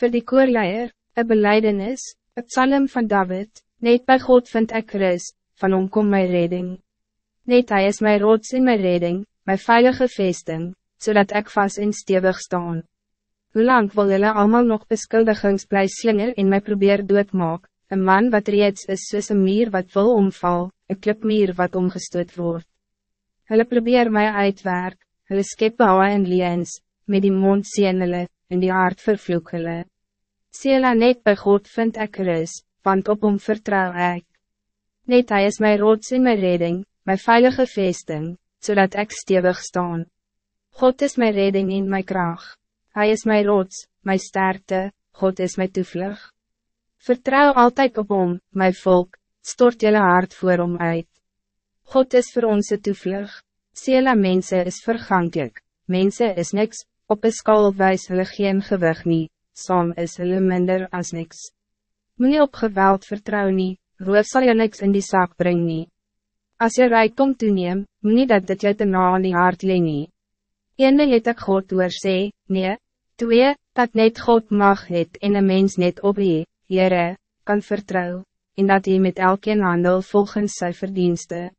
Voor die koorleier, een beleidenis, het psalm van David, net bij God vind ik rust, van hom kom mijn redding. Net hij is mijn rots in mijn redding, mijn veilige vesting, zodat ik vast en stevig staan. Hoe lang wil jullie allemaal nog beschuldigings bly slinger en mij probeer doodmaak, een man wat reeds is soos een mier wat wil omval, een klipmier wat omgestoot wordt. Hulle probeer mij uitwerk, hulle skep bouwe en liens, met die mond sien hulle, en die hart vervloek hulle. Sela net bij God vind ik rust, want op hom vertrouw ik. Net hij is mijn rots in mijn redding, mijn veilige vesting, zodat ik stevig staan. God is mijn redding in mijn kracht. Hij is mijn rots, mijn sterkte, God is mijn toevlug. Vertrouw altijd op hom, mijn volk, stort jullie hart voor hom uit. God is voor onze toevlug. Sela mensen is vergankelijk, mensen is niks, op een skal wijs hulle geen gewig nie, som is hulle minder als niks. Moet op geweld vertrouw nie, roof sal je niks in die zaak brengen. nie. As je rijkdom toeneem, moet nie dat dit jou te na aan die hart leen nie. Ene het ek God oor sê, nee, twee, dat net God mag het en een mens net op je, Heere, kan vertrouw, en dat hij met elkeen handel volgens zijn verdiensten.